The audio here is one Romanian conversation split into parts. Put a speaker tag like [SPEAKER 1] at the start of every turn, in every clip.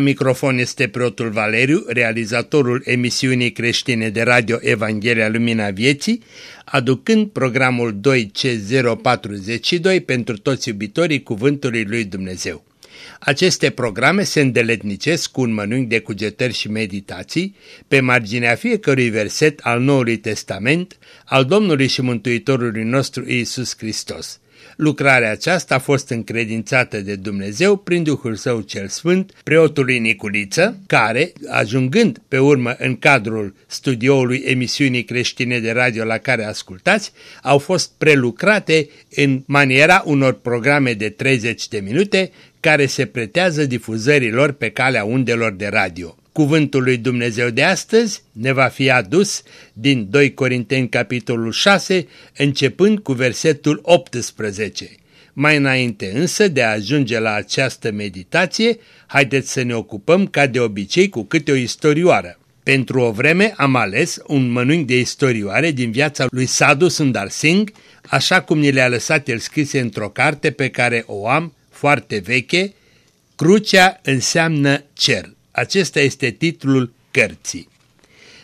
[SPEAKER 1] La microfon este preotul Valeriu, realizatorul emisiunii creștine de radio Evanghelia Lumina Vieții, aducând programul 2C042 pentru toți iubitorii Cuvântului Lui Dumnezeu. Aceste programe se îndeletnicesc cu un mănânc de cugetări și meditații pe marginea fiecărui verset al Noului Testament al Domnului și Mântuitorului nostru Iisus Hristos. Lucrarea aceasta a fost încredințată de Dumnezeu prin Duhul Său cel Sfânt, preotului Niculiță, care, ajungând pe urmă în cadrul studioului emisiunii creștine de radio la care ascultați, au fost prelucrate în maniera unor programe de 30 de minute care se pretează difuzărilor pe calea undelor de radio. Cuvântul lui Dumnezeu de astăzi ne va fi adus din 2 Corinteni capitolul 6, începând cu versetul 18. Mai înainte însă de a ajunge la această meditație, haideți să ne ocupăm ca de obicei cu câte o istorioară. Pentru o vreme am ales un mănânc de istorioare din viața lui Sadhu Sundar Singh, așa cum ni le-a lăsat el scrise într-o carte pe care o am, foarte veche, Crucea înseamnă cer. Acesta este titlul cărții.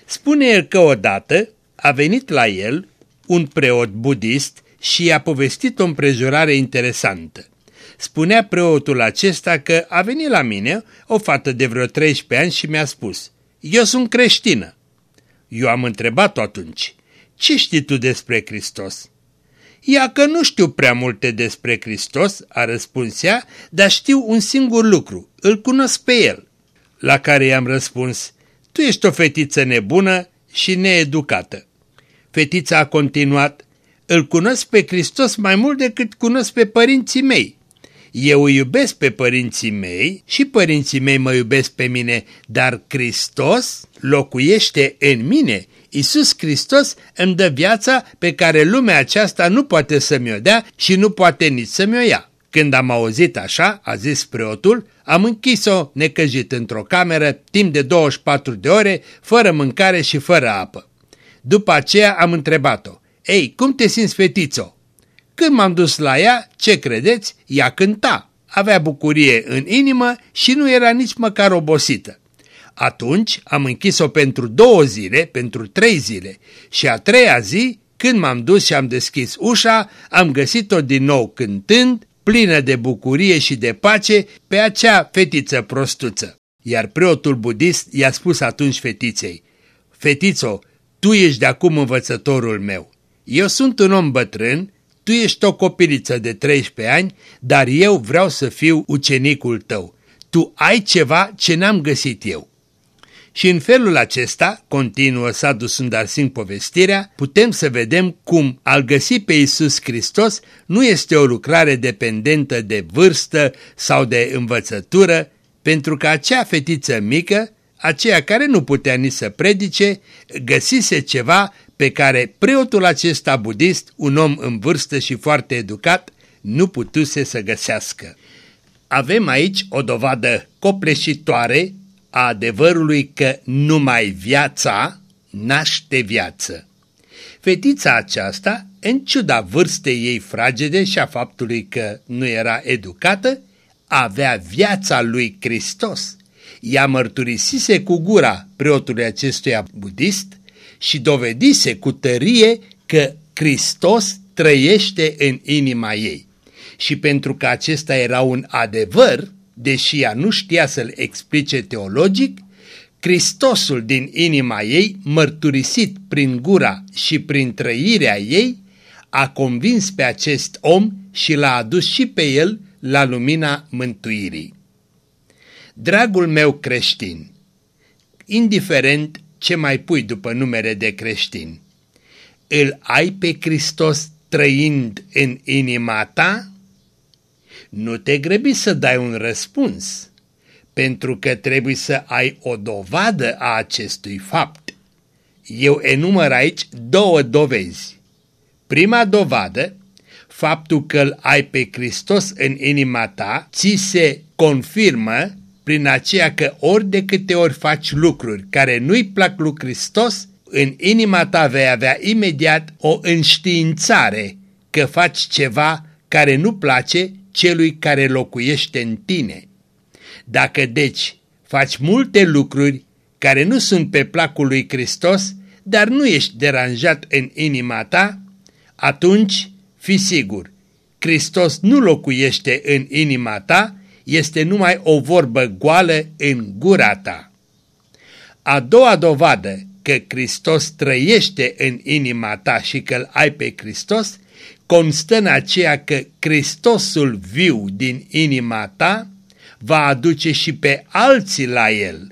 [SPEAKER 1] Spune el că odată a venit la el un preot budist și i-a povestit o împrejurare interesantă. Spunea preotul acesta că a venit la mine o fată de vreo 13 ani și mi-a spus, eu sunt creștină. Eu am întrebat-o atunci, ce știi tu despre Hristos? Ea că nu știu prea multe despre Hristos, a răspuns ea, dar știu un singur lucru, îl cunosc pe el la care i-am răspuns, tu ești o fetiță nebună și needucată. Fetița a continuat, îl cunosc pe Hristos mai mult decât cunosc pe părinții mei. Eu îi iubesc pe părinții mei și părinții mei mă iubesc pe mine, dar Hristos locuiește în mine. Isus Hristos îmi dă viața pe care lumea aceasta nu poate să mi-o dea și nu poate nici să mi-o ia. Când am auzit așa, a zis preotul, am închis-o necăjit într-o cameră timp de 24 de ore, fără mâncare și fără apă. După aceea am întrebat-o, Ei, cum te simți, fetițo? Când m-am dus la ea, ce credeți? Ea cânta, avea bucurie în inimă și nu era nici măcar obosită. Atunci am închis-o pentru două zile, pentru trei zile și a treia zi, când m-am dus și am deschis ușa, am găsit-o din nou cântând, plină de bucurie și de pace, pe acea fetiță prostuță. Iar preotul budist i-a spus atunci fetiței, Fetițo, tu ești de acum învățătorul meu. Eu sunt un om bătrân, tu ești o copiliță de 13 ani, dar eu vreau să fiu ucenicul tău. Tu ai ceva ce n-am găsit eu. Și în felul acesta, continuă Sadhu Sundar Singh povestirea, putem să vedem cum al găsi pe Isus Hristos nu este o lucrare dependentă de vârstă sau de învățătură, pentru că acea fetiță mică, aceea care nu putea nici să predice, găsise ceva pe care preotul acesta budist, un om în vârstă și foarte educat, nu putuse să găsească. Avem aici o dovadă copleșitoare a adevărului că numai viața naște viață. Fetița aceasta, în ciuda vârstei ei fragede și a faptului că nu era educată, avea viața lui Hristos. Ea mărturisise cu gura preotului acestuia budist și dovedise cu tărie că Hristos trăiește în inima ei. Și pentru că acesta era un adevăr, deși ea nu știa să-l explice teologic, Hristosul din inima ei, mărturisit prin gura și prin trăirea ei, a convins pe acest om și l-a adus și pe el la lumina mântuirii. Dragul meu creștin, indiferent ce mai pui după numere de creștin, îl ai pe Hristos trăind în inima ta? Nu te grăbi să dai un răspuns, pentru că trebuie să ai o dovadă a acestui fapt. Eu enumăr aici două dovezi. Prima dovadă, faptul că îl ai pe Hristos în inima ta, ți se confirmă prin aceea că ori de câte ori faci lucruri care nu-i plac lui Hristos, în inima ta vei avea imediat o înștiințare că faci ceva care nu place celui care locuiește în tine. Dacă deci faci multe lucruri care nu sunt pe placul lui Hristos, dar nu ești deranjat în inima ta, atunci fi sigur, Hristos nu locuiește în inima ta, este numai o vorbă goală în gura ta. A doua dovadă că Hristos trăiește în inima ta și că îl ai pe Hristos, constă în aceea că Hristosul viu din inima ta va aduce și pe alții la el.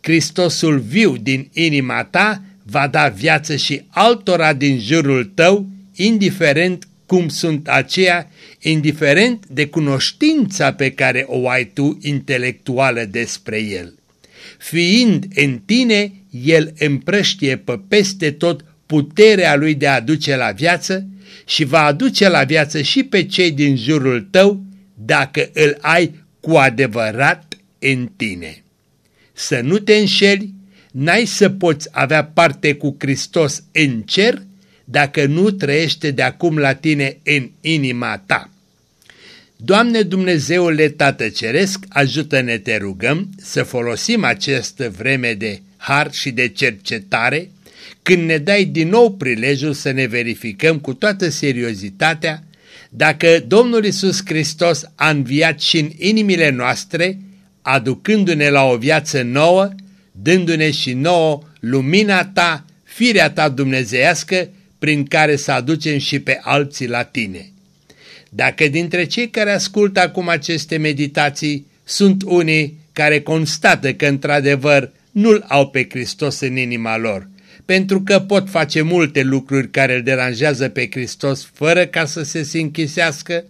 [SPEAKER 1] Hristosul viu din inima ta va da viață și altora din jurul tău, indiferent cum sunt aceia, indiferent de cunoștința pe care o ai tu intelectuală despre el. Fiind în tine, el împrăștie pe peste tot puterea lui de a aduce la viață și va aduce la viață și pe cei din jurul tău dacă îl ai cu adevărat în tine. Să nu te înșeli, n-ai să poți avea parte cu Hristos în cer dacă nu trăiește de acum la tine în inima ta. Doamne Dumnezeule Tată Ceresc, ajută-ne te rugăm să folosim această vreme de har și de cercetare când ne dai din nou prilejul să ne verificăm cu toată seriozitatea dacă Domnul Isus Hristos a înviat și în inimile noastre, aducându-ne la o viață nouă, dându-ne și nouă lumina ta, firea ta dumnezeiască, prin care să aducem și pe alții la tine. Dacă dintre cei care ascultă acum aceste meditații sunt unii care constată că într-adevăr nu-L au pe Hristos în inima lor, pentru că pot face multe lucruri care îl deranjează pe Hristos fără ca să se închisească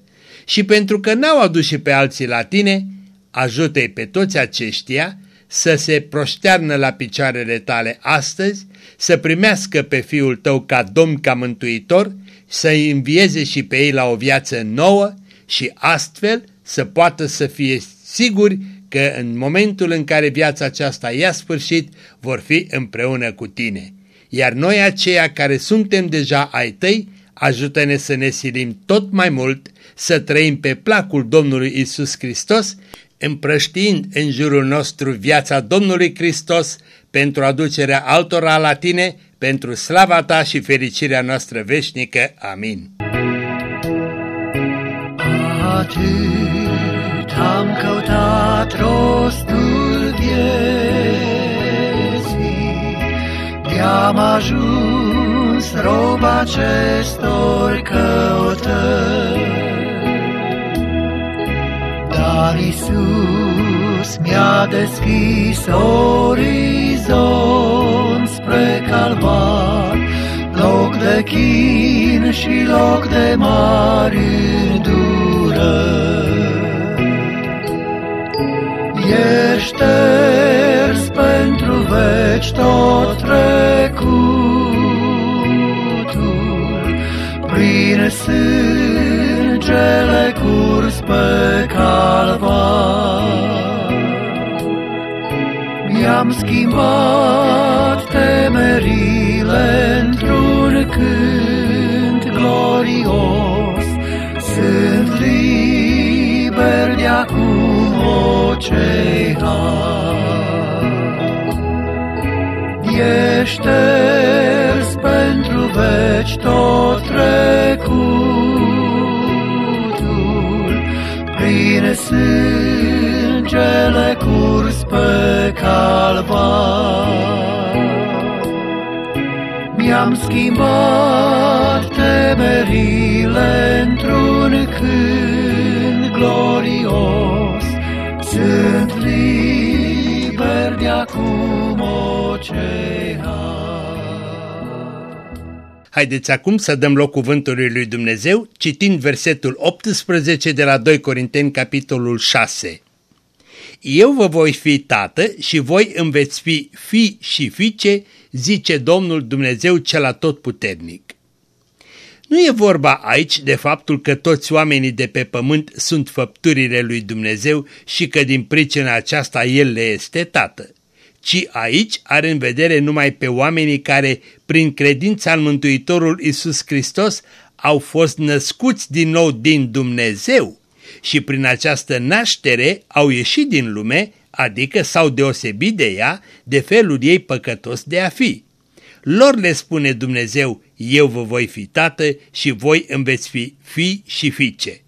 [SPEAKER 1] și pentru că n-au adus și pe alții la tine, ajută-i pe toți aceștia să se proștearnă la picioarele tale astăzi, să primească pe Fiul tău ca Domn, ca Mântuitor, să-i învieze și pe ei la o viață nouă și astfel să poată să fie siguri că în momentul în care viața aceasta ia sfârșit, vor fi împreună cu tine. Iar noi aceia care suntem deja ai tăi, ajută-ne să ne silim tot mai mult, să trăim pe placul Domnului Isus Hristos, împrăștiind în jurul nostru viața Domnului Hristos pentru aducerea altora la tine, pentru slava ta și fericirea noastră veșnică. Amin.
[SPEAKER 2] Atât am căutat rostul vieții, De-am ajuns rob acestor căutări. Dar Iisus mi-a deschis orizont spre calvar, loc de chin și loc de mari îndurări. Ieri șters pentru veci tot trecutul, prin sângele curs pe calvar. Mi-am schimbat temerile într-un cânt glorios, sunt liber de acum o cei Ești pentru veci tot trecutul, prin sângele curs pe calvar. Mi-am schimbat temerile într-un cânt glorios, sunt
[SPEAKER 1] Haideți acum să dăm loc cuvântului lui Dumnezeu, citind versetul 18 de la 2 Corinteni, capitolul 6. Eu vă voi fi tată și voi îmi veți fi fi și fiice, zice Domnul Dumnezeu cel atotputernic. Nu e vorba aici de faptul că toți oamenii de pe pământ sunt făpturile lui Dumnezeu și că din pricina aceasta El le este tată, ci aici are în vedere numai pe oamenii care, prin credința în Mântuitorul Isus Hristos, au fost născuți din nou din Dumnezeu și prin această naștere au ieșit din lume, adică s-au deosebit de ea de felul ei păcătos de a fi. Lor le spune Dumnezeu, eu vă voi fi tată și voi îmi veți fi fi și fiice.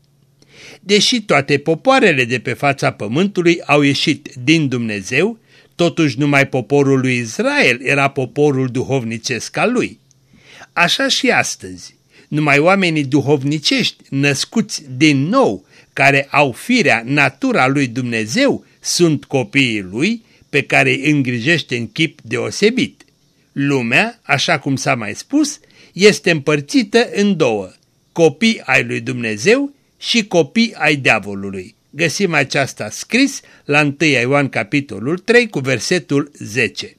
[SPEAKER 1] Deși toate popoarele de pe fața pământului au ieșit din Dumnezeu, totuși numai poporul lui Israel era poporul duhovnicesc al lui. Așa și astăzi, numai oamenii duhovnicești născuți din nou, care au firea, natura lui Dumnezeu, sunt copiii lui pe care îi îngrijește în chip deosebit. Lumea, așa cum s-a mai spus, este împărțită în două, copii ai lui Dumnezeu și copii ai diavolului. Găsim aceasta scris la 1 Ioan capitolul 3 cu versetul 10.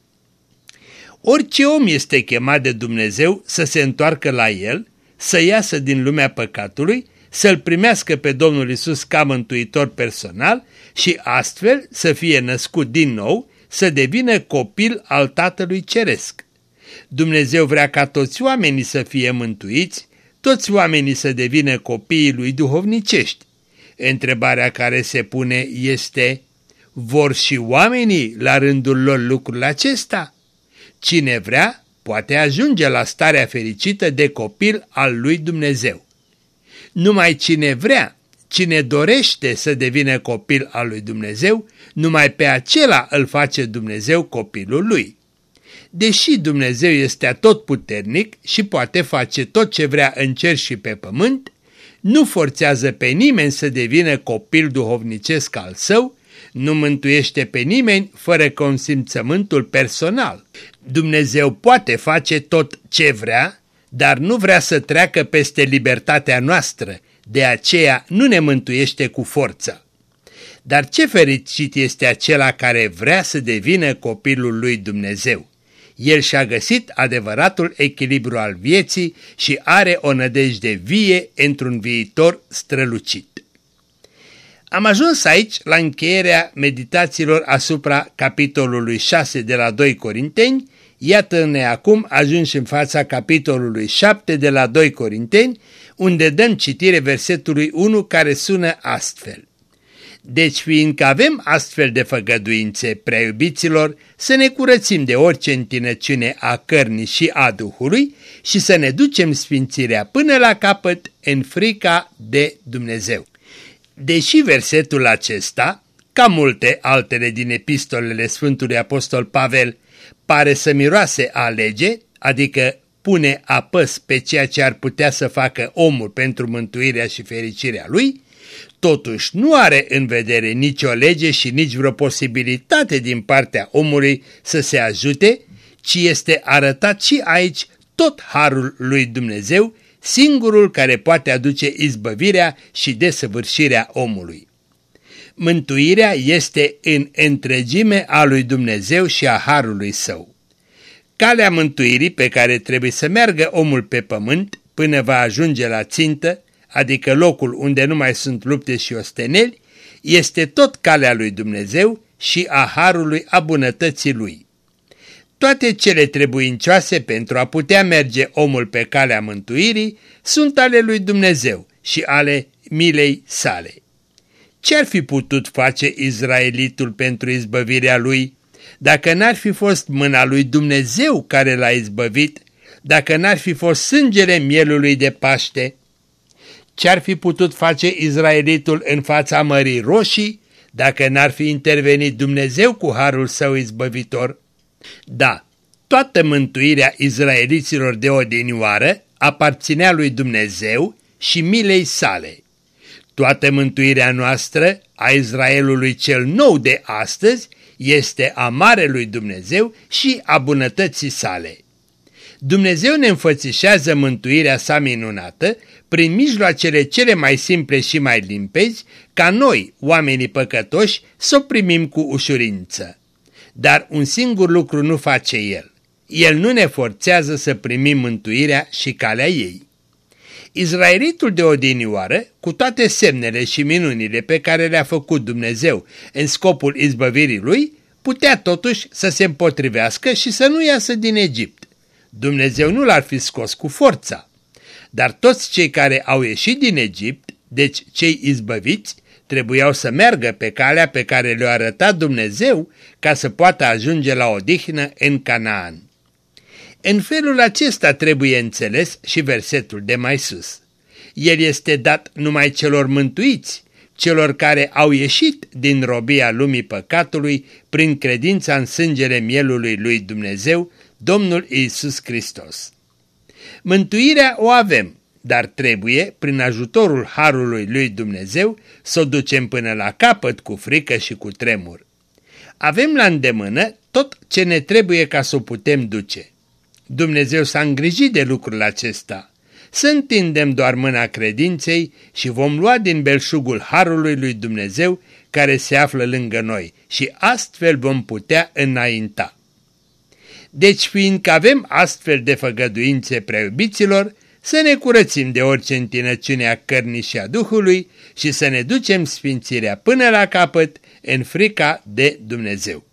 [SPEAKER 1] Orice om este chemat de Dumnezeu să se întoarcă la el, să iasă din lumea păcatului, să-L primească pe Domnul Isus ca mântuitor personal și astfel să fie născut din nou, să devină copil al Tatălui Ceresc. Dumnezeu vrea ca toți oamenii să fie mântuiți, toți oamenii să devină copiii lui duhovnicești. Întrebarea care se pune este, vor și oamenii la rândul lor lucrul acesta? Cine vrea, poate ajunge la starea fericită de copil al lui Dumnezeu. Numai cine vrea, cine dorește să devină copil al lui Dumnezeu, numai pe acela îl face Dumnezeu copilul lui. Deși Dumnezeu este atotputernic și poate face tot ce vrea în cer și pe pământ, nu forțează pe nimeni să devină copil duhovnicesc al său, nu mântuiește pe nimeni fără consimțământul personal. Dumnezeu poate face tot ce vrea, dar nu vrea să treacă peste libertatea noastră, de aceea nu ne mântuiește cu forța. Dar ce fericit este acela care vrea să devină copilul lui Dumnezeu. El și-a găsit adevăratul echilibru al vieții și are o nădejde vie într-un viitor strălucit. Am ajuns aici la încheierea meditațiilor asupra capitolului 6 de la 2 Corinteni, iată-ne acum ajungi în fața capitolului 7 de la 2 Corinteni, unde dăm citire versetului 1 care sună astfel. Deci fiindcă avem astfel de făgăduințe, prea iubiților, să ne curățim de orice întinăciune a cărnii și a Duhului și să ne ducem sfințirea până la capăt în frica de Dumnezeu. Deși versetul acesta, ca multe altele din epistolele Sfântului Apostol Pavel, pare să miroase a lege, adică pune apăs pe ceea ce ar putea să facă omul pentru mântuirea și fericirea lui, totuși nu are în vedere nicio lege și nici vreo posibilitate din partea omului să se ajute, ci este arătat și aici tot harul lui Dumnezeu, singurul care poate aduce izbăvirea și desăvârșirea omului. Mântuirea este în întregime a lui Dumnezeu și a harului său. Calea mântuirii pe care trebuie să meargă omul pe pământ până va ajunge la țintă adică locul unde nu mai sunt lupte și osteneli, este tot calea lui Dumnezeu și a harului a bunătății lui. Toate cele trebuincioase pentru a putea merge omul pe calea mântuirii sunt ale lui Dumnezeu și ale milei sale. Ce-ar fi putut face Izraelitul pentru izbăvirea lui dacă n-ar fi fost mâna lui Dumnezeu care l-a izbăvit, dacă n-ar fi fost sângele mielului de Paște, ce-ar fi putut face Izraelitul în fața Mării Roșii dacă n-ar fi intervenit Dumnezeu cu harul său izbăvitor? Da, toată mântuirea izraeliților de odinioară aparținea lui Dumnezeu și milei sale. Toată mântuirea noastră, a Israelului cel nou de astăzi, este a Marelui Dumnezeu și a bunătății sale. Dumnezeu ne înfățișează mântuirea sa minunată prin mijloacele cele mai simple și mai limpezi, ca noi, oamenii păcătoși, să o primim cu ușurință. Dar un singur lucru nu face El. El nu ne forțează să primim mântuirea și calea ei. Izraelitul de odinioară, cu toate semnele și minunile pe care le-a făcut Dumnezeu în scopul izbăvirii lui, putea totuși să se împotrivească și să nu iasă din Egipt. Dumnezeu nu l-ar fi scos cu forța. Dar toți cei care au ieșit din Egipt, deci cei izbăviți, trebuiau să meargă pe calea pe care le-a arătat Dumnezeu ca să poată ajunge la odihnă în Canaan. În felul acesta trebuie înțeles și versetul de mai sus. El este dat numai celor mântuiți, celor care au ieșit din robia lumii păcatului prin credința în sângele mielului lui Dumnezeu, Domnul Isus Hristos. Mântuirea o avem, dar trebuie, prin ajutorul Harului lui Dumnezeu, să o ducem până la capăt cu frică și cu tremur. Avem la îndemână tot ce ne trebuie ca să o putem duce. Dumnezeu s-a îngrijit de lucrul acesta. Să întindem doar mâna credinței și vom lua din belșugul Harului lui Dumnezeu care se află lângă noi și astfel vom putea înainta. Deci fiindcă avem astfel de făgăduințe preiubiților, să ne curățim de orice întinăciune a cărnii și a Duhului și să ne ducem sfințirea până la capăt în frica de Dumnezeu.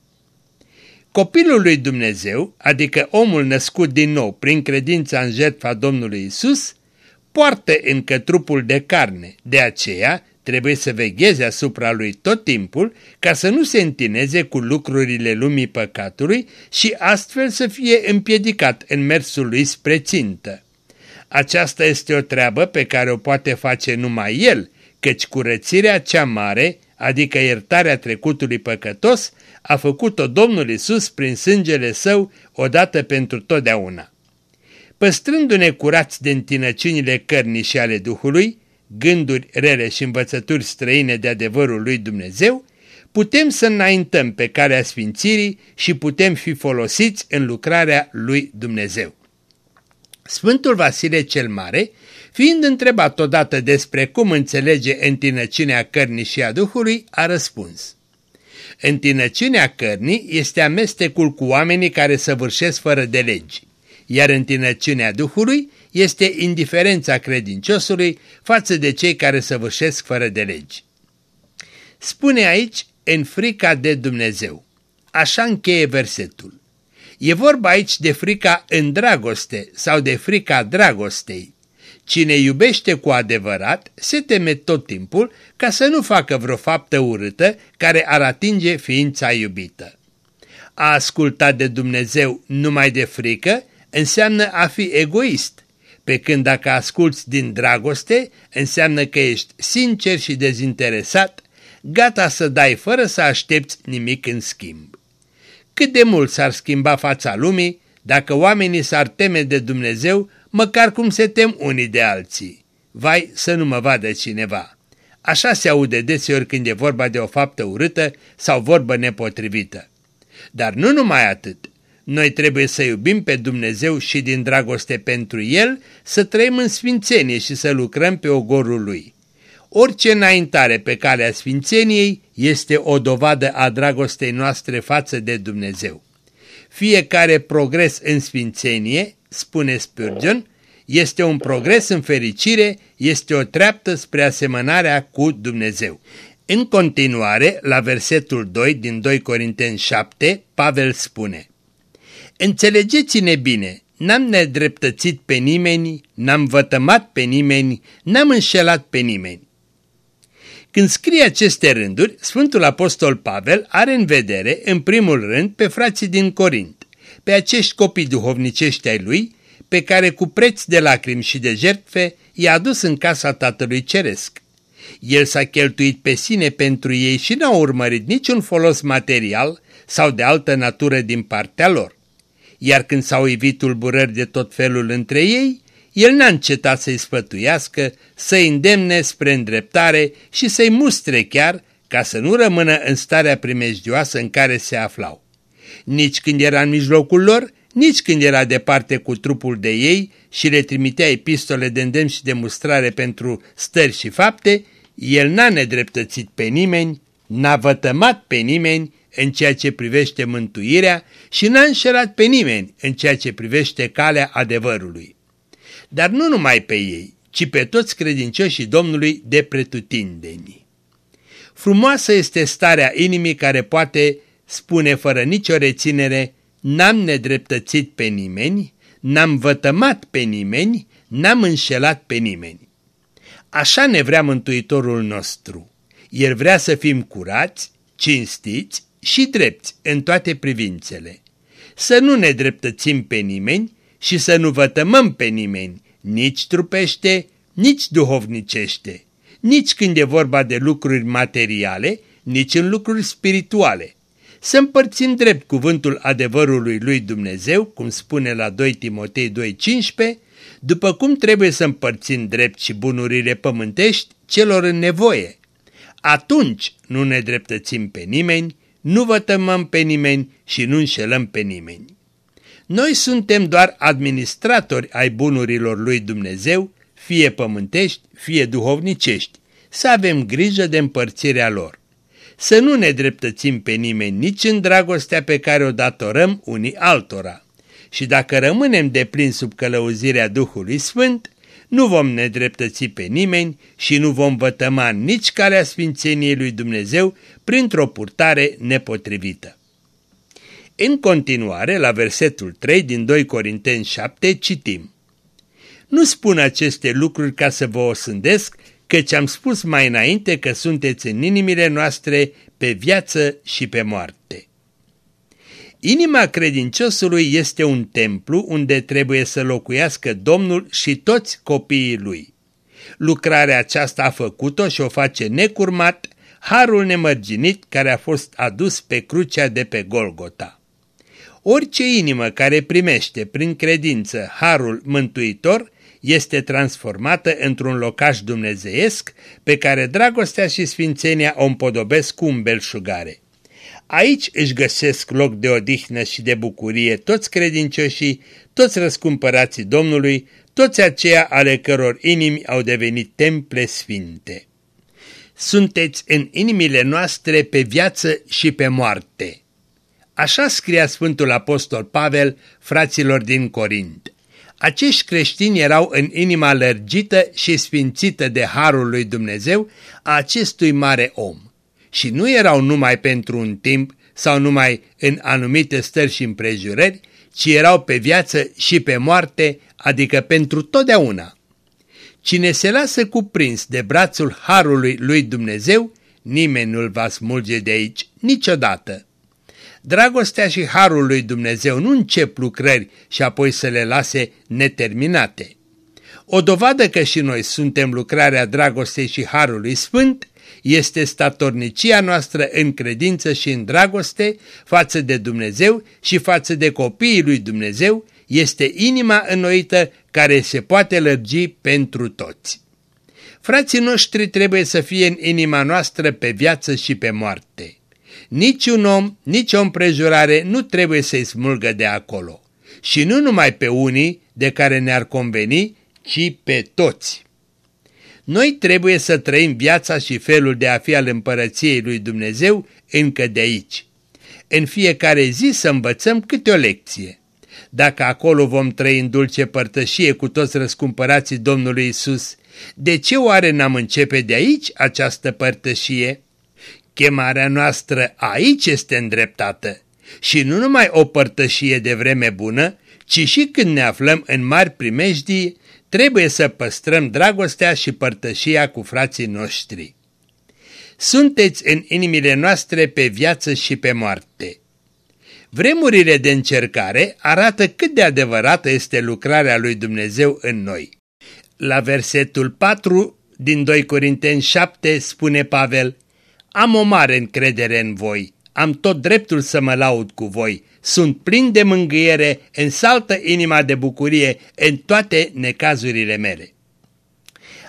[SPEAKER 1] Copilul lui Dumnezeu, adică omul născut din nou prin credința în jertfa Domnului Isus, poartă încă trupul de carne, de aceea trebuie să vegheze asupra lui tot timpul ca să nu se întineze cu lucrurile lumii păcatului și astfel să fie împiedicat în mersul lui spre țintă. Aceasta este o treabă pe care o poate face numai el, căci curățirea cea mare, adică iertarea trecutului păcătos, a făcut-o Domnul Isus prin sângele său odată pentru totdeauna. Păstrându-ne curați de întinăciunile cărnii și ale Duhului, gânduri rele și învățături străine de adevărul lui Dumnezeu, putem să înaintăm pe calea sfințirii și putem fi folosiți în lucrarea lui Dumnezeu. Sfântul Vasile cel Mare, fiind întrebat odată despre cum înțelege întinăciunea cărnii și a Duhului, a răspuns. Întinăciunea cărnii este amestecul cu oamenii care săvârșesc fără de legi, iar întinăciunea Duhului este indiferența credinciosului față de cei care săvârșesc fără de legi. Spune aici, în frica de Dumnezeu. Așa încheie versetul. E vorba aici de frica în dragoste sau de frica dragostei. Cine iubește cu adevărat se teme tot timpul ca să nu facă vreo faptă urâtă care ar atinge ființa iubită. A asculta de Dumnezeu numai de frică înseamnă a fi egoist, pe când dacă asculți din dragoste înseamnă că ești sincer și dezinteresat, gata să dai fără să aștepți nimic în schimb. Cât de mult s-ar schimba fața lumii dacă oamenii s-ar teme de Dumnezeu măcar cum se tem unii de alții. Vai să nu mă vadă cineva. Așa se aude deseori când e vorba de o faptă urâtă sau vorbă nepotrivită. Dar nu numai atât. Noi trebuie să iubim pe Dumnezeu și din dragoste pentru El să trăim în sfințenie și să lucrăm pe ogorul Lui. Orice înaintare pe calea sfințeniei este o dovadă a dragostei noastre față de Dumnezeu. Fiecare progres în sfințenie, spune Spurgeon, este un progres în fericire, este o treaptă spre asemănarea cu Dumnezeu. În continuare, la versetul 2 din 2 Corinteni 7, Pavel spune Înțelegeți-ne bine, n-am nedreptățit pe nimeni, n-am vătămat pe nimeni, n-am înșelat pe nimeni. Când scrie aceste rânduri, Sfântul Apostol Pavel are în vedere, în primul rând, pe frații din Corint, pe acești copii duhovnicești ai lui, pe care cu preț de lacrimi și de jertfe i-a adus în casa Tatălui Ceresc. El s-a cheltuit pe sine pentru ei și n-a urmărit niciun folos material sau de altă natură din partea lor. Iar când s-au ivit tulburări de tot felul între ei, el n-a încetat să-i sfătuiască, să-i îndemne spre îndreptare și să-i mustre chiar ca să nu rămână în starea primejdioasă în care se aflau. Nici când era în mijlocul lor, nici când era departe cu trupul de ei și le trimitea epistole de îndemn și de mustrare pentru stări și fapte, el n-a nedreptățit pe nimeni, n-a vătămat pe nimeni în ceea ce privește mântuirea și n-a înșelat pe nimeni în ceea ce privește calea adevărului dar nu numai pe ei, ci pe toți credincioșii Domnului de pretutindeni. Frumoasă este starea inimii care poate spune fără nicio reținere, n-am nedreptățit pe nimeni, n-am vătămat pe nimeni, n-am înșelat pe nimeni. Așa ne vrea Mântuitorul nostru. El vrea să fim curați, cinstiți și drepți în toate privințele. Să nu ne dreptățim pe nimeni și să nu vătămăm pe nimeni, nici trupește, nici duhovnicește, nici când e vorba de lucruri materiale, nici în lucruri spirituale. Să împărțim drept cuvântul adevărului lui Dumnezeu, cum spune la 2 Timotei 2.15, după cum trebuie să împărțim drept și bunurile pământești celor în nevoie. Atunci nu ne dreptățim pe nimeni, nu vătămăm pe nimeni și nu înșelăm pe nimeni. Noi suntem doar administratori ai bunurilor lui Dumnezeu, fie pământești, fie duhovnicești, să avem grijă de împărțirea lor. Să nu ne dreptățim pe nimeni nici în dragostea pe care o datorăm unii altora. Și dacă rămânem de plin sub călăuzirea Duhului Sfânt, nu vom nedreptăți pe nimeni și nu vom vătăma nici calea Sfințeniei lui Dumnezeu printr-o purtare nepotrivită. În continuare, la versetul 3 din 2 Corinteni 7, citim Nu spun aceste lucruri ca să vă osândesc, căci am spus mai înainte că sunteți în inimile noastre pe viață și pe moarte. Inima credinciosului este un templu unde trebuie să locuiască Domnul și toți copiii lui. Lucrarea aceasta a făcut-o și o face necurmat harul nemărginit care a fost adus pe crucea de pe Golgota. Orice inimă care primește prin credință harul mântuitor este transformată într-un locaș dumnezeiesc pe care dragostea și sfințenia o împodobesc cu un belșugare. Aici își găsesc loc de odihnă și de bucurie toți credincioșii, toți răscumpărații Domnului, toți aceia ale căror inimi au devenit temple sfinte. Sunteți în inimile noastre pe viață și pe moarte. Așa scria Sfântul Apostol Pavel fraților din Corint. Acești creștini erau în inima lărgită și sfințită de Harul lui Dumnezeu a acestui mare om. Și nu erau numai pentru un timp sau numai în anumite stări și împrejurări, ci erau pe viață și pe moarte, adică pentru totdeauna. Cine se lasă cuprins de brațul Harului lui Dumnezeu, nimeni nu-l va smulge de aici niciodată. Dragostea și harul lui Dumnezeu nu încep lucrări și apoi să le lase neterminate. O dovadă că și noi suntem lucrarea dragostei și harului sfânt este statornicia noastră în credință și în dragoste față de Dumnezeu și față de copiii lui Dumnezeu, este inima înnoită care se poate lărgi pentru toți. Frații noștri trebuie să fie în inima noastră pe viață și pe moarte. Niciun om, nici o împrejurare nu trebuie să-i smulgă de acolo. Și nu numai pe unii de care ne-ar conveni, ci pe toți. Noi trebuie să trăim viața și felul de a fi al împărăției lui Dumnezeu încă de aici. În fiecare zi să învățăm câte o lecție. Dacă acolo vom trăi în dulce părtășie cu toți răscumpărații Domnului Isus, de ce oare n-am începe de aici această părtășie? Chemarea noastră aici este îndreptată și nu numai o părtășie de vreme bună, ci și când ne aflăm în mari primejdii, trebuie să păstrăm dragostea și părtășia cu frații noștri. Sunteți în inimile noastre pe viață și pe moarte. Vremurile de încercare arată cât de adevărată este lucrarea lui Dumnezeu în noi. La versetul 4 din 2 Corinteni 7 spune Pavel, am o mare încredere în voi, am tot dreptul să mă laud cu voi, sunt plin de mângâiere, însaltă inima de bucurie în toate necazurile mele.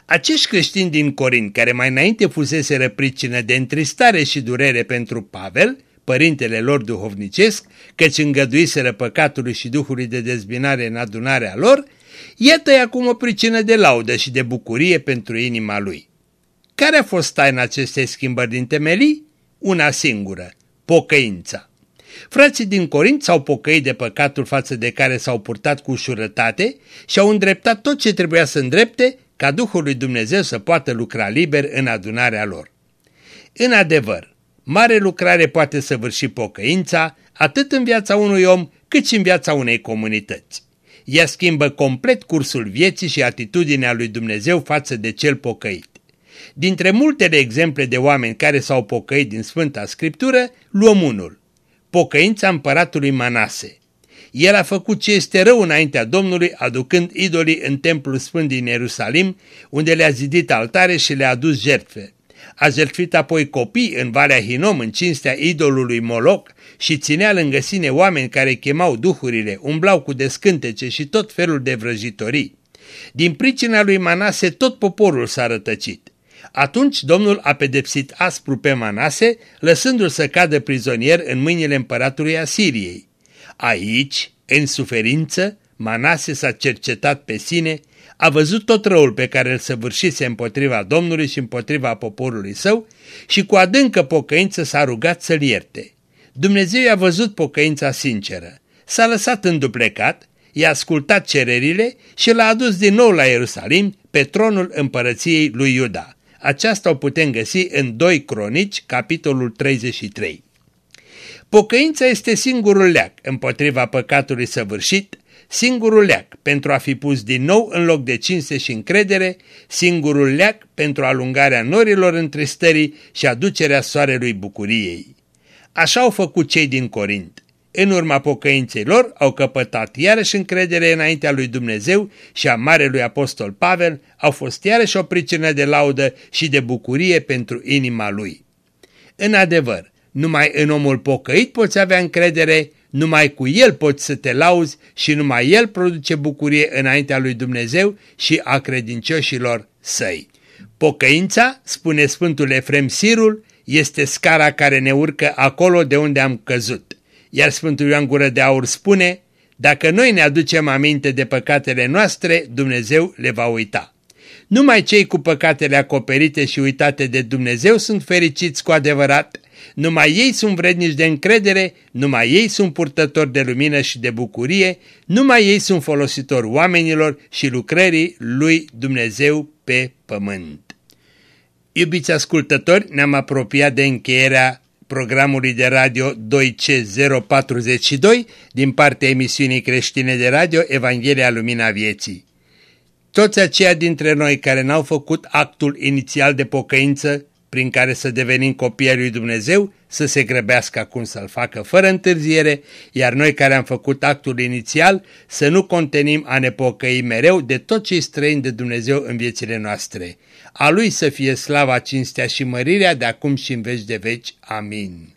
[SPEAKER 1] Acești creștini din Corint, care mai înainte fusese răpricină de întristare și durere pentru Pavel, părintele lor duhovnicesc, căci îngăduiseră păcatului și duhului de dezbinare în adunarea lor, iată-i acum o pricină de laudă și de bucurie pentru inima lui. Care a fost taina acestei schimbări din temelii? Una singură, pocăința. Frații din Corint s-au pocăit de păcatul față de care s-au purtat cu ușurătate și au îndreptat tot ce trebuia să îndrepte ca Duhul lui Dumnezeu să poată lucra liber în adunarea lor. În adevăr, mare lucrare poate săvârși pocăința atât în viața unui om cât și în viața unei comunități. Ea schimbă complet cursul vieții și atitudinea lui Dumnezeu față de cel pocăit. Dintre multele exemple de oameni care s-au pocăit din Sfânta Scriptură, luăm unul. Pocăința împăratului Manase. El a făcut ce este rău înaintea Domnului, aducând idolii în templul sfânt din Ierusalim, unde le-a zidit altare și le-a adus jertfe. A jertfit apoi copii în Valea Hinom în cinstea idolului Moloc și ținea lângă sine oameni care chemau duhurile, umblau cu descântece și tot felul de vrăjitorii. Din pricina lui Manase tot poporul s-a rătăcit. Atunci Domnul a pedepsit aspru pe Manase, lăsându-l să cadă prizonier în mâinile împăratului Asiriei. Aici, în suferință, Manase s-a cercetat pe sine, a văzut tot răul pe care îl săvârșise împotriva Domnului și împotriva poporului său și cu adâncă pocăință s-a rugat să-l ierte. Dumnezeu i-a văzut pocăința sinceră, s-a lăsat înduplecat, i-a ascultat cererile și l-a adus din nou la Ierusalim pe tronul împărăției lui Iuda. Aceasta o putem găsi în 2 Cronici, capitolul 33. Pocăința este singurul leac împotriva păcatului săvârșit, singurul leac pentru a fi pus din nou în loc de cinste și încredere, singurul leac pentru alungarea norilor întristării și aducerea soarelui bucuriei. Așa au făcut cei din Corint. În urma pocăinței lor au căpătat iarăși încredere înaintea lui Dumnezeu și a Marelui Apostol Pavel au fost iarăși o pricină de laudă și de bucurie pentru inima lui. În adevăr, numai în omul pocăit poți avea încredere, numai cu el poți să te lauzi și numai el produce bucurie înaintea lui Dumnezeu și a credincioșilor săi. Pocăința, spune Sfântul Efrem Sirul, este scara care ne urcă acolo de unde am căzut. Iar Sfântul Ioan Gură de Aur spune, dacă noi ne aducem aminte de păcatele noastre, Dumnezeu le va uita. Numai cei cu păcatele acoperite și uitate de Dumnezeu sunt fericiți cu adevărat, numai ei sunt vrednici de încredere, numai ei sunt purtători de lumină și de bucurie, numai ei sunt folositori oamenilor și lucrării lui Dumnezeu pe pământ. Iubiți ascultători, ne-am apropiat de încheierea programului de radio 2C042 din partea emisiunii creștine de radio Evanghelia Lumina Vieții. Toți aceia dintre noi care n-au făcut actul inițial de pocăință prin care să devenim copii ai lui Dumnezeu, să se grăbească acum să-l facă fără întârziere, iar noi care am făcut actul inițial să nu contenim a ne pocăi mereu de tot ce străin de Dumnezeu în viețile noastre. A Lui să fie slava, cinstea și mărirea de acum și în veci de veci. Amin.